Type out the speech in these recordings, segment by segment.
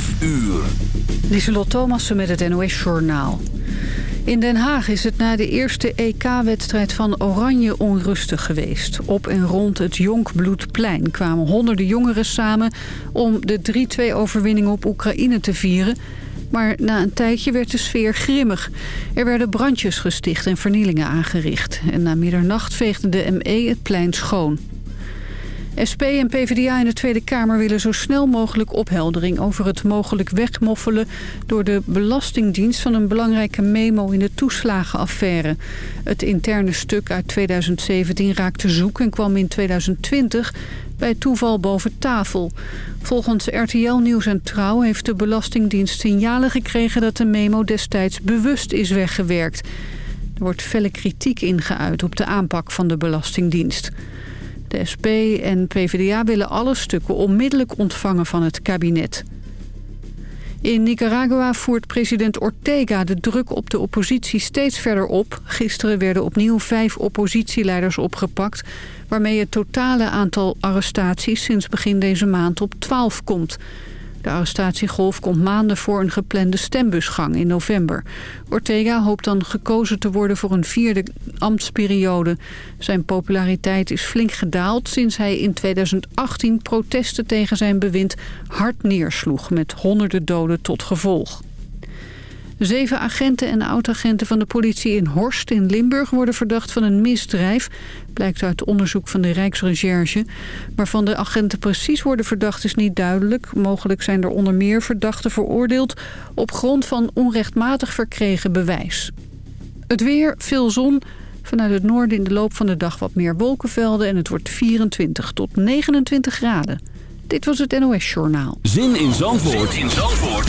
5 uur. Lieselot Thomassen met het NOS-journaal. In Den Haag is het na de eerste EK-wedstrijd van Oranje onrustig geweest. Op en rond het Jonkbloedplein kwamen honderden jongeren samen... om de 3-2-overwinning op Oekraïne te vieren... Maar na een tijdje werd de sfeer grimmig. Er werden brandjes gesticht en vernielingen aangericht. En na middernacht veegde de ME het plein schoon. SP en PvdA in de Tweede Kamer willen zo snel mogelijk opheldering... over het mogelijk wegmoffelen door de Belastingdienst... van een belangrijke memo in de toeslagenaffaire. Het interne stuk uit 2017 raakte zoek en kwam in 2020 bij toeval boven tafel. Volgens RTL Nieuws en Trouw heeft de Belastingdienst signalen gekregen... dat de memo destijds bewust is weggewerkt. Er wordt felle kritiek ingeuit op de aanpak van de Belastingdienst. De SP en PvdA willen alle stukken onmiddellijk ontvangen van het kabinet. In Nicaragua voert president Ortega de druk op de oppositie steeds verder op. Gisteren werden opnieuw vijf oppositieleiders opgepakt... waarmee het totale aantal arrestaties sinds begin deze maand op 12 komt... De arrestatiegolf komt maanden voor een geplande stembusgang in november. Ortega hoopt dan gekozen te worden voor een vierde ambtsperiode. Zijn populariteit is flink gedaald sinds hij in 2018 protesten tegen zijn bewind hard neersloeg met honderden doden tot gevolg. Zeven agenten en oud-agenten van de politie in Horst in Limburg worden verdacht van een misdrijf. Blijkt uit onderzoek van de Rijksrecherche. Waarvan de agenten precies worden verdacht is niet duidelijk. Mogelijk zijn er onder meer verdachten veroordeeld op grond van onrechtmatig verkregen bewijs. Het weer, veel zon. Vanuit het noorden in de loop van de dag wat meer wolkenvelden en het wordt 24 tot 29 graden. Dit was het NOS Journaal. Zin in Zandvoort, zin in Zandvoort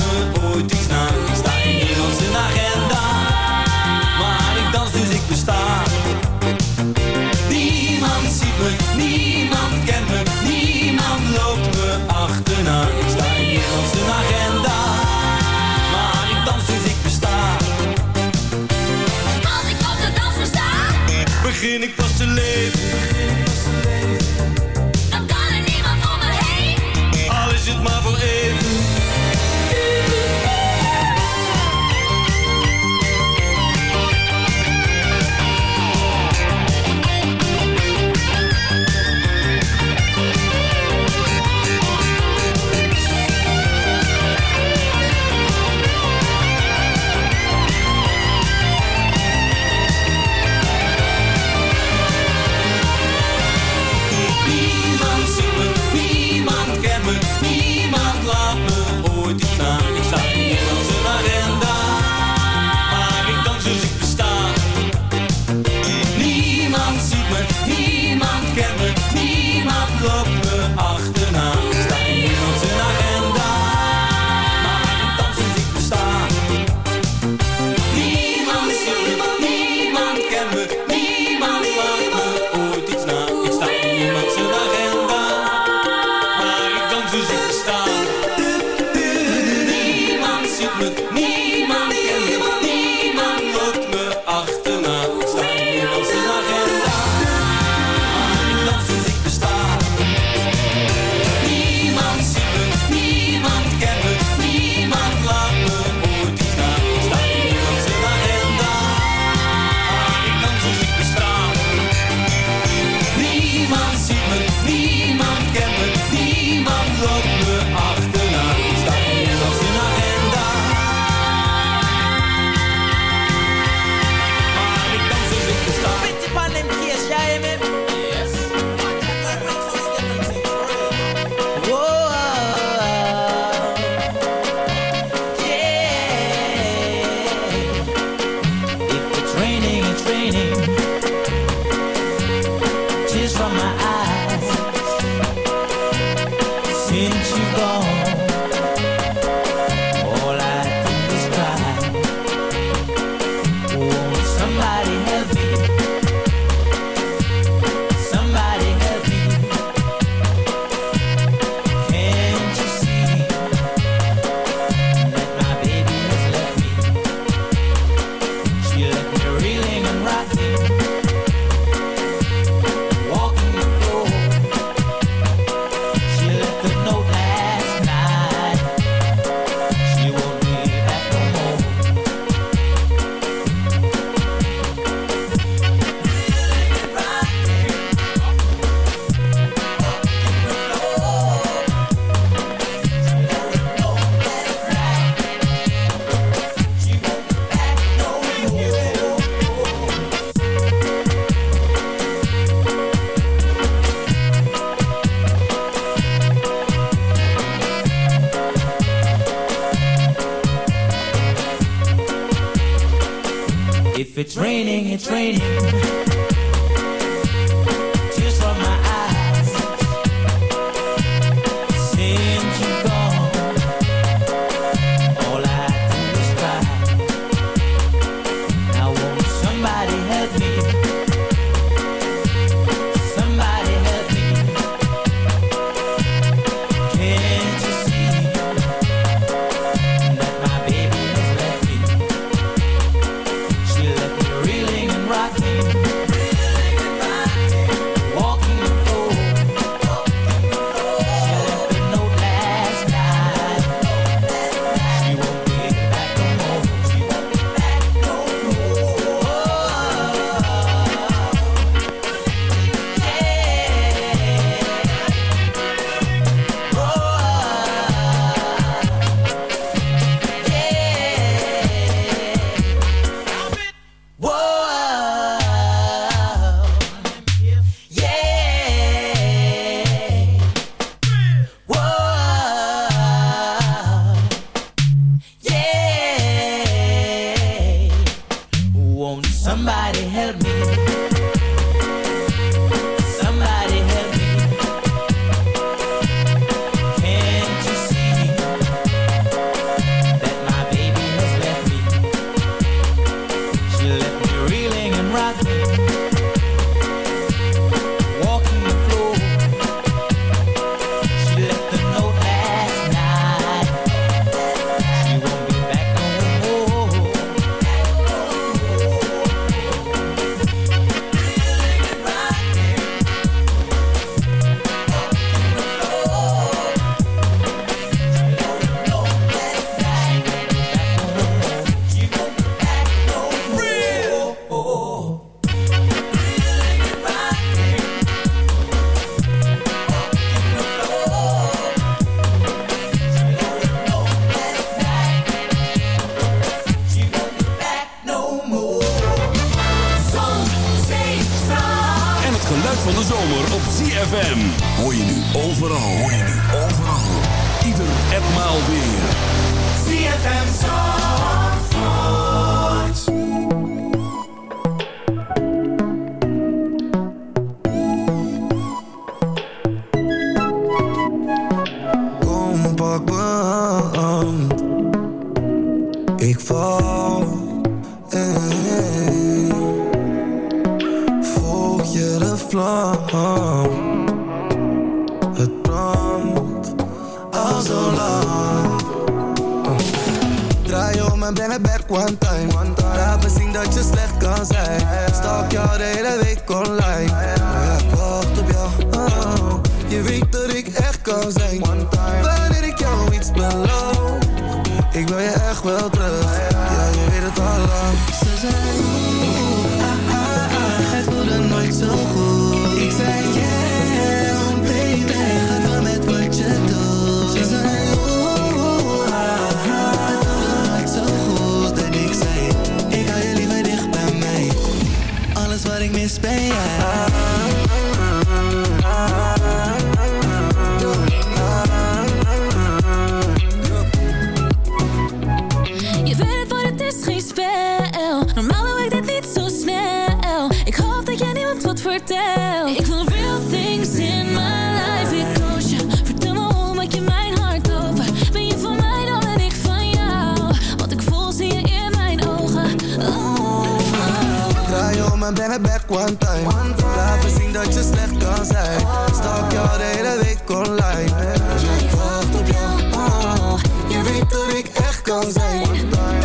dan ben ik back one time. one time. Laat me zien dat je slecht kan zijn. Stalk je al de hele week online. En ik wacht op jou, oh, je weet dat ik echt kan zijn.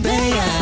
ben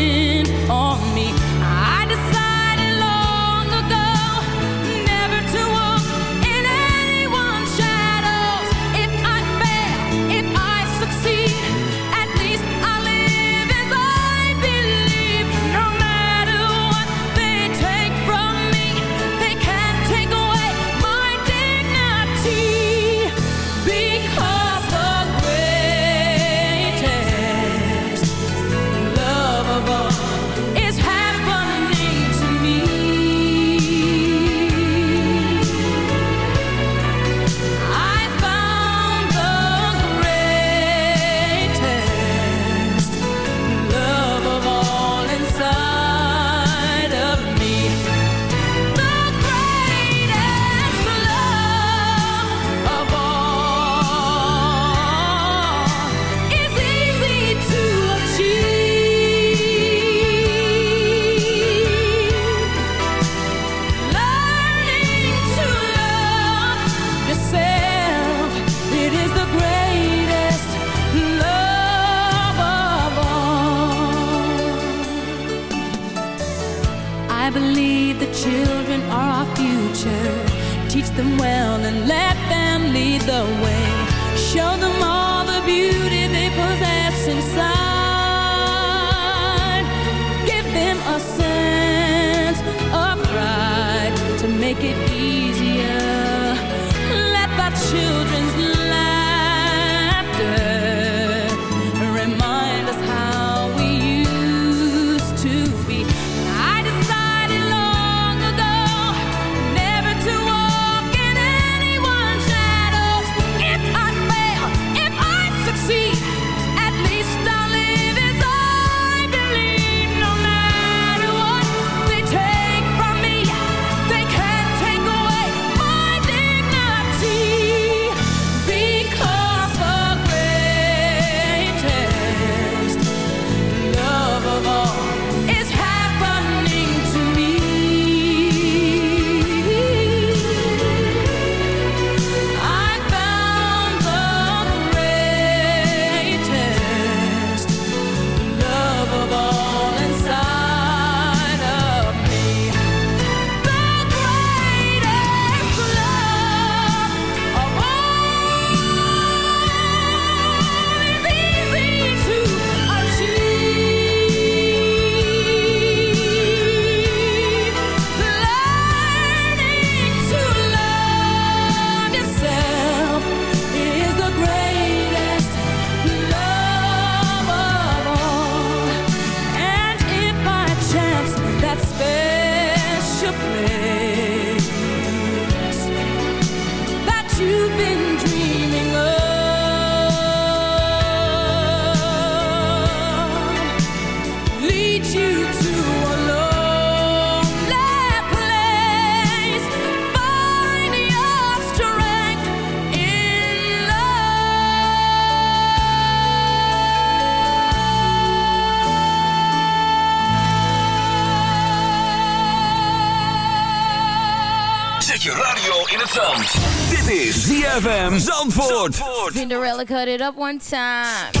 make it easier. Let my children's in het zand. Dit is ZFM Zandvoort. Zandvoort. Cinderella cut it up one time.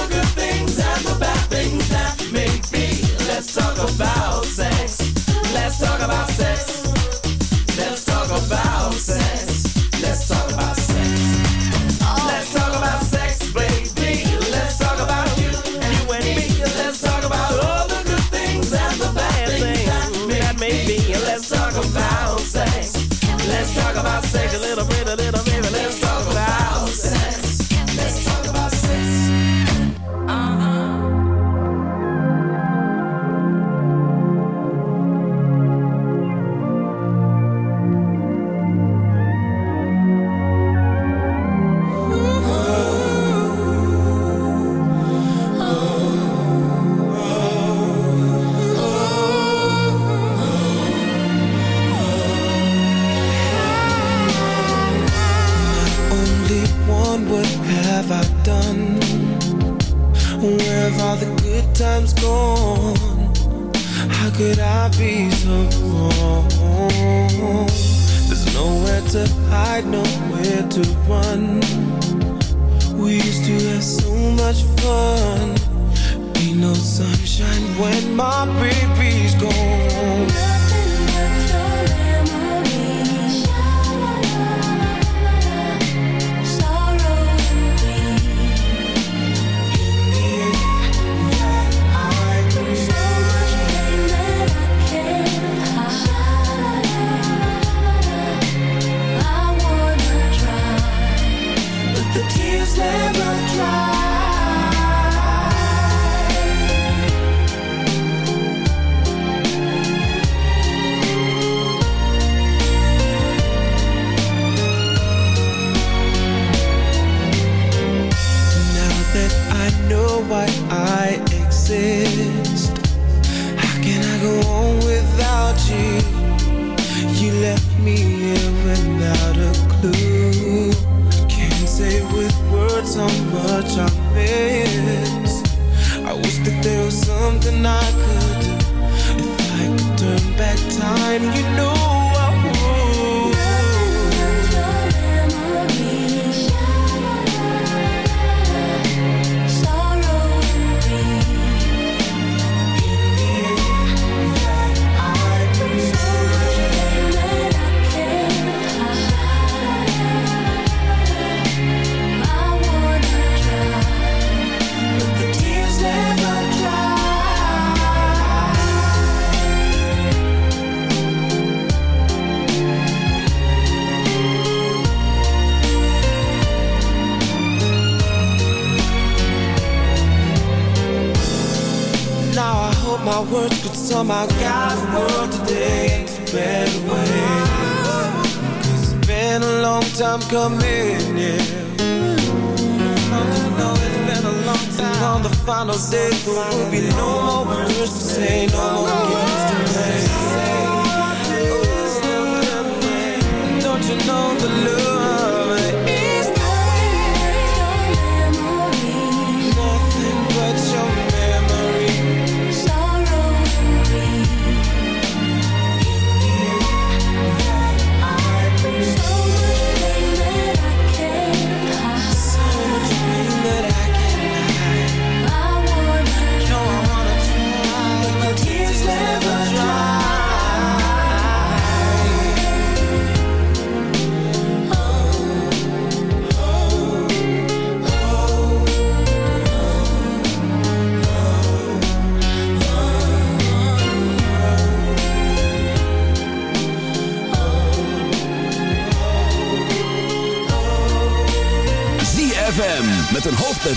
long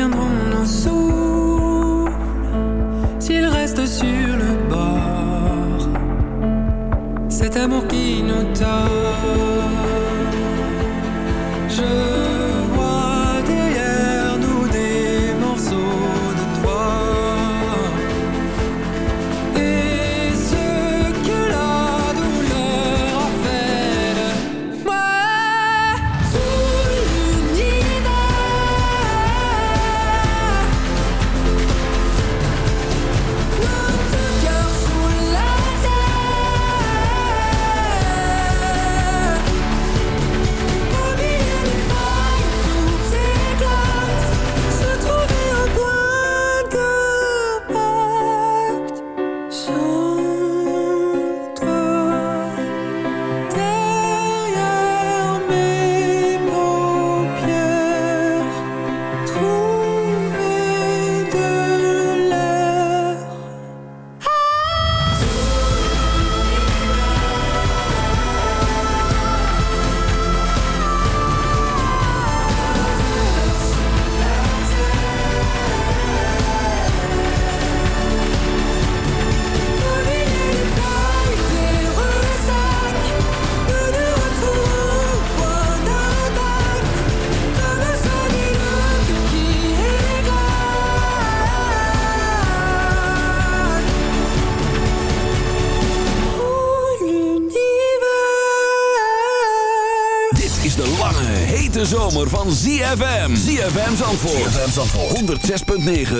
deviendront nos souffles s'ils restent sur le bord. Cet amour qui nous tord. negen.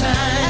time.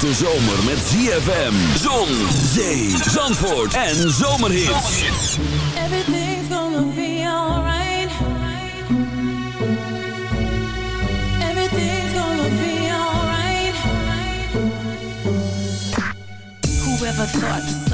hete zomer met ZFM, zon, zee, zandvoort en zomerhits. Everything's gonna be alright. Everything's gonna be alright. Whoever thought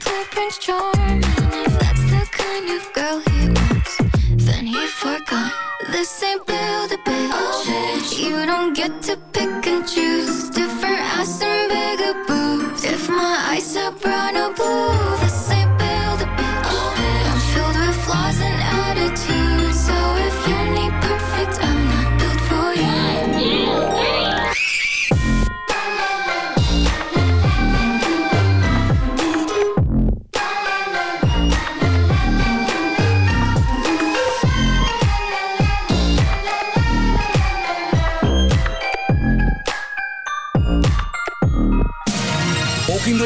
temperance Prince Charming. if that's the kind of girl he wants. Then he forgot This ain't build a bitch You don't get to pick and choose. Different ass and bigger boobs. If my eyes are brown or blue